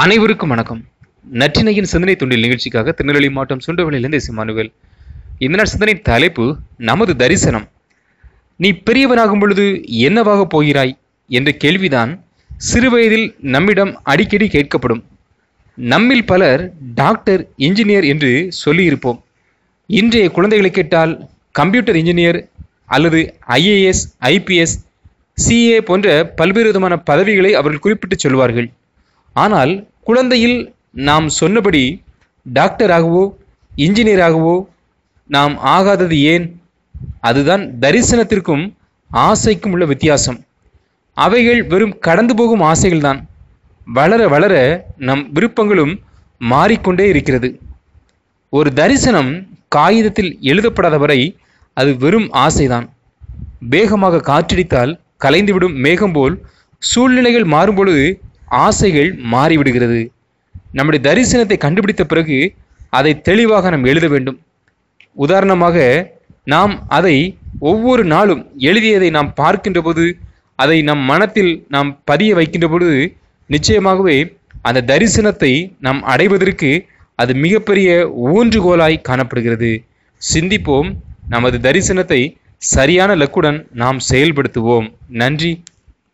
அனைவருக்கும் வணக்கம். நற்றினையின் சிந்தனை துண்டில் நிகழ்ச்சிக்காக திருநெல்வேலி மாவட்டம் சுண்டவளியிலிருந்து சிமானுவேல் இந்த நாள் சிந்தனை தலைப்பு நமது தரிசனம். நீ பெரியவனாகும் பொழுது என்னவாக போகிறாய்? என்ற கேள்விதான் சிறுவயதில் நம்மிடம் அடிக்கடி கேட்கப்படும். நம்மில் பலர் டாக்டர் இன்ஜினியர் என்று சொல்லியிருப்போம். இன்றைய குழந்தைகளை கேட்டால் கம்ப்யூட்டர் இன்ஜினியர் அல்லது ஐஏஎஸ் ஐபிஎஸ் சிஏ போன்ற பல்வேறு விதமான பதவிகளை அவர்கள் குறிப்பிட்டு சொல்வார்கள். ஆனால் குழந்தையில் நாம் சொன்னபடி டாக்டராகவோ இன்ஜினியராகவோ நாம் ஆகாதது ஏன்? அதுதான் தரிசனத்திற்கும் ஆசைக்கும் உள்ள வித்தியாசம். அவைகள் வெறும் கடந்து போகும் ஆசைகள்தான். வளர வளர நம் விருப்பங்களும் மாறிக்கொண்டே இருக்கிறது. ஒரு தரிசனம் காகிதத்தில் எழுதப்படாத வரை அது வெறும் ஆசைதான். வேகமாக காற்றடித்தால் கலைந்துவிடும் மேகம் போல் சூழ்நிலைகள் மாறும்பொழுது ஆசைகள் மாறிவிடுகிறது. நம்முடைய தரிசனத்தை கண்டுபிடித்த பிறகு அதை தெளிவாக நாம் எழுத வேண்டும். உதாரணமாக நாம் அதை ஒவ்வொரு நாளும் எழுதியதை நாம் பார்க்கின்ற போது அதை நம் மனத்தில் நாம் பதிய வைக்கின்ற பொழுது நிச்சயமாகவே அந்த தரிசனத்தை நாம் அடைவதற்கு அது மிகப்பெரிய ஊன்றுகோலாய் காணப்படுகிறது. சிந்திப்போம் நமது தரிசனத்தை சரியான லக்குடன் நாம் செயல்படுத்துவோம். நன்றி.